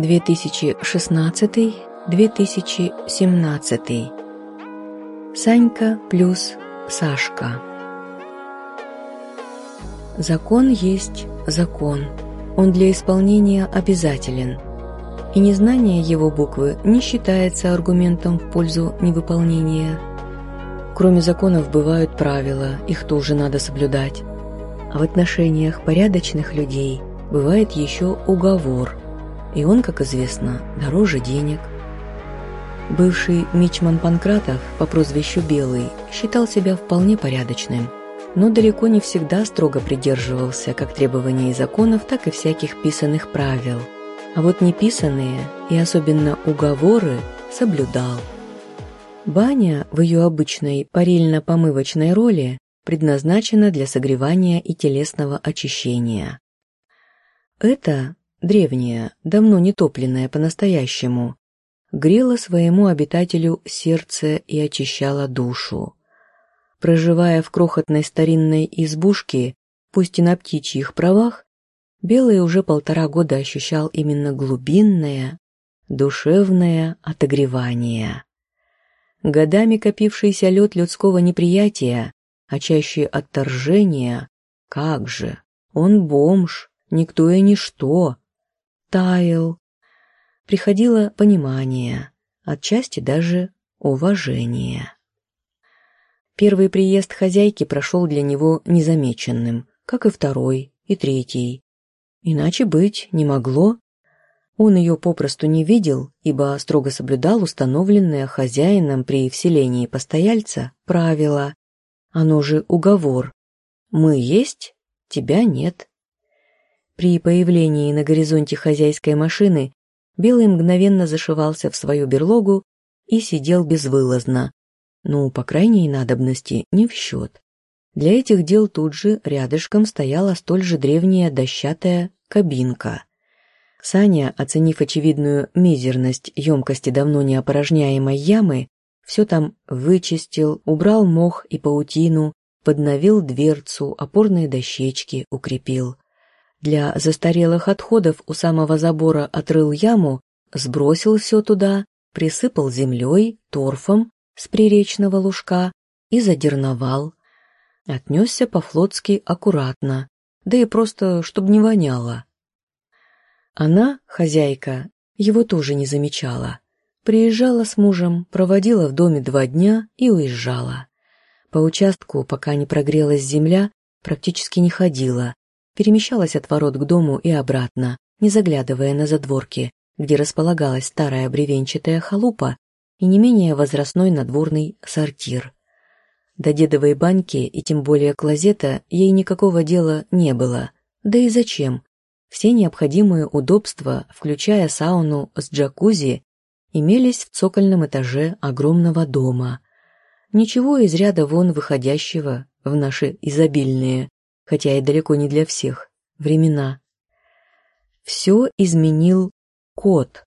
2016-2017. Санька плюс Сашка. Закон есть закон. Он для исполнения обязателен. И незнание его буквы не считается аргументом в пользу невыполнения. Кроме законов бывают правила, их тоже надо соблюдать. А в отношениях порядочных людей бывает еще уговор, и он, как известно, дороже денег. Бывший мичман Панкратов по прозвищу Белый считал себя вполне порядочным, но далеко не всегда строго придерживался как требований законов, так и всяких писанных правил. А вот неписанные и особенно уговоры соблюдал. Баня в ее обычной парильно-помывочной роли предназначена для согревания и телесного очищения. Это, древняя, давно не топленная по-настоящему, грела своему обитателю сердце и очищала душу. Проживая в крохотной старинной избушке, пусть и на птичьих правах, Белый уже полтора года ощущал именно глубинное, душевное отогревание. Годами копившийся лед людского неприятия а чаще отторжение. Как же, он бомж, никто и ничто. Таял. Приходило понимание, отчасти даже уважение. Первый приезд хозяйки прошел для него незамеченным, как и второй, и третий. Иначе быть не могло. Он ее попросту не видел, ибо строго соблюдал установленное хозяином при вселении постояльца правило оно же уговор. Мы есть, тебя нет. При появлении на горизонте хозяйской машины Белый мгновенно зашивался в свою берлогу и сидел безвылазно. Ну, по крайней надобности, не в счет. Для этих дел тут же рядышком стояла столь же древняя дощатая кабинка. Саня, оценив очевидную мизерность емкости давно не опорожняемой ямы, все там вычистил, убрал мох и паутину, подновил дверцу, опорные дощечки укрепил. Для застарелых отходов у самого забора отрыл яму, сбросил все туда, присыпал землей, торфом с приречного лужка и задерновал. Отнесся по-флотски аккуратно, да и просто, чтоб не воняло. Она, хозяйка, его тоже не замечала. Приезжала с мужем, проводила в доме два дня и уезжала. По участку, пока не прогрелась земля, практически не ходила. Перемещалась от ворот к дому и обратно, не заглядывая на задворки, где располагалась старая бревенчатая халупа и не менее возрастной надворный сортир. До дедовой баньки и тем более клозета ей никакого дела не было. Да и зачем? Все необходимые удобства, включая сауну с джакузи, имелись в цокольном этаже огромного дома. Ничего из ряда вон выходящего в наши изобильные, хотя и далеко не для всех, времена. Все изменил кот.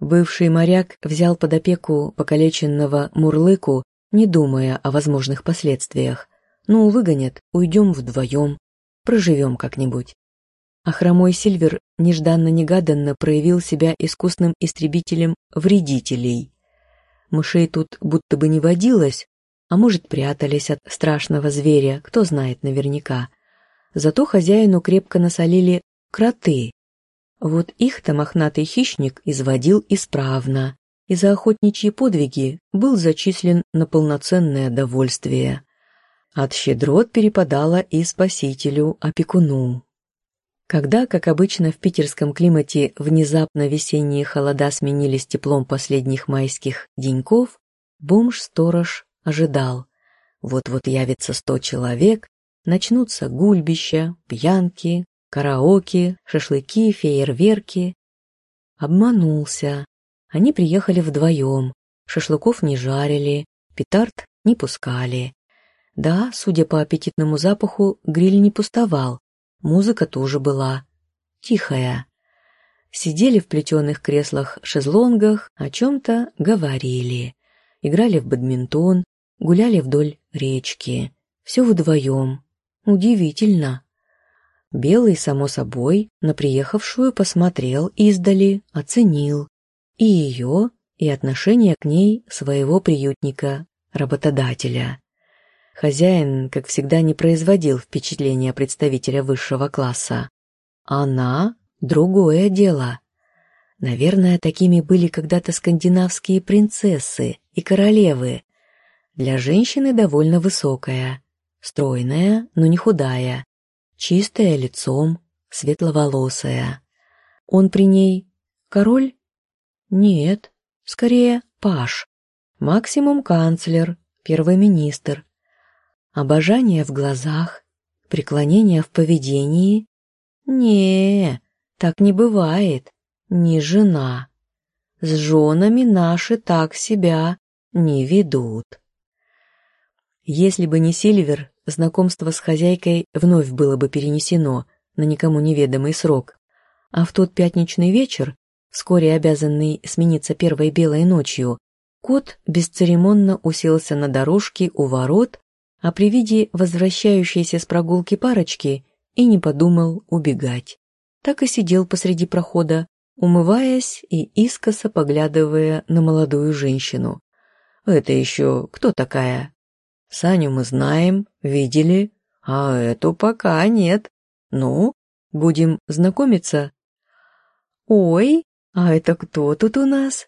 Бывший моряк взял под опеку покалеченного мурлыку, не думая о возможных последствиях. Ну, выгонят, уйдем вдвоем, проживем как-нибудь а хромой Сильвер нежданно-негаданно проявил себя искусным истребителем вредителей. Мышей тут будто бы не водилось, а может, прятались от страшного зверя, кто знает наверняка. Зато хозяину крепко насолили кроты. Вот их-то мохнатый хищник изводил исправно, и за охотничьи подвиги был зачислен на полноценное довольствие. От щедрот перепадало и спасителю-опекуну. Когда, как обычно в питерском климате, внезапно весенние холода сменились теплом последних майских деньков, бомж-сторож ожидал. Вот-вот явится сто человек, начнутся гульбища, пьянки, караоке, шашлыки, фейерверки. Обманулся. Они приехали вдвоем, шашлыков не жарили, петард не пускали. Да, судя по аппетитному запаху, гриль не пустовал, Музыка тоже была. Тихая. Сидели в плетеных креслах-шезлонгах, о чем-то говорили. Играли в бадминтон, гуляли вдоль речки. Все вдвоем. Удивительно. Белый, само собой, на приехавшую посмотрел издали, оценил. И ее, и отношение к ней своего приютника, работодателя. Хозяин, как всегда, не производил впечатления представителя высшего класса. Она — другое дело. Наверное, такими были когда-то скандинавские принцессы и королевы. Для женщины довольно высокая, стройная, но не худая, чистая лицом, светловолосая. Он при ней король? Нет, скорее паш, максимум канцлер, первый министр. Обожание в глазах, преклонение в поведении? Не, так не бывает, не жена. С женами наши так себя не ведут. Если бы не Сильвер, знакомство с хозяйкой вновь было бы перенесено на никому неведомый срок, а в тот пятничный вечер, вскоре обязанный смениться первой белой ночью, кот бесцеремонно уселся на дорожке у ворот а при виде возвращающейся с прогулки парочки и не подумал убегать. Так и сидел посреди прохода, умываясь и искоса поглядывая на молодую женщину. «Это еще кто такая?» «Саню мы знаем, видели, а эту пока нет. Ну, будем знакомиться?» «Ой, а это кто тут у нас?»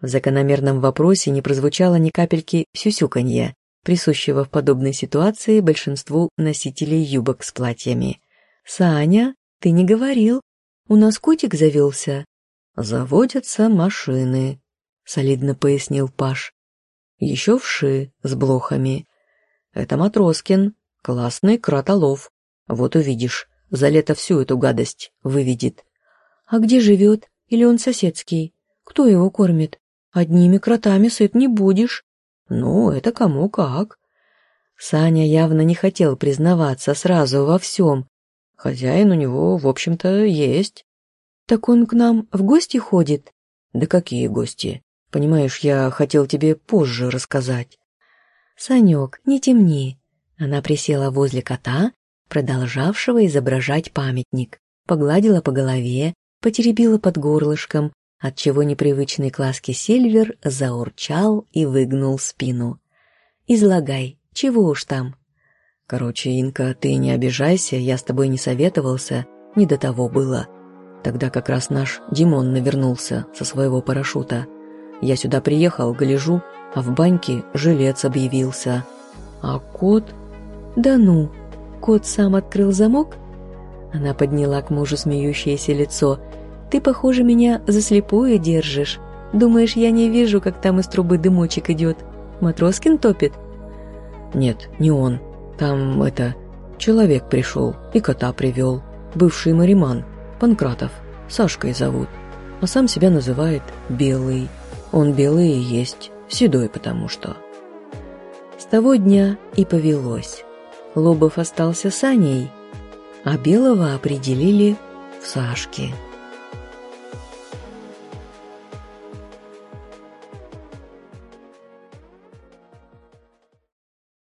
В закономерном вопросе не прозвучало ни капельки сюсюканья, присущего в подобной ситуации большинству носителей юбок с платьями. «Саня, ты не говорил. У нас котик завелся». «Заводятся машины», — солидно пояснил Паш. «Еще вши с блохами. Это Матроскин, классный кротолов. Вот увидишь, за лето всю эту гадость выведет». «А где живет? Или он соседский? Кто его кормит? Одними кротами сыт не будешь». Ну, это кому как. Саня явно не хотел признаваться сразу во всем. Хозяин у него, в общем-то, есть. Так он к нам в гости ходит? Да какие гости? Понимаешь, я хотел тебе позже рассказать. Санек, не темни. Она присела возле кота, продолжавшего изображать памятник, погладила по голове, потеребила под горлышком, отчего непривычный к ласке Сильвер заурчал и выгнул спину. «Излагай, чего уж там?» «Короче, Инка, ты не обижайся, я с тобой не советовался, не до того было. Тогда как раз наш Димон навернулся со своего парашюта. Я сюда приехал, гляжу, а в баньке жилец объявился. А кот... Да ну, кот сам открыл замок?» Она подняла к мужу смеющееся лицо – ты, похоже, меня за слепую держишь. Думаешь, я не вижу, как там из трубы дымочек идет? Матроскин топит?» «Нет, не он. Там, это, человек пришел и кота привел. Бывший мариман, Панкратов, Сашкой зовут. А сам себя называет Белый. Он белый и есть, седой потому что». С того дня и повелось. Лобов остался с Аней, а Белого определили в Сашке.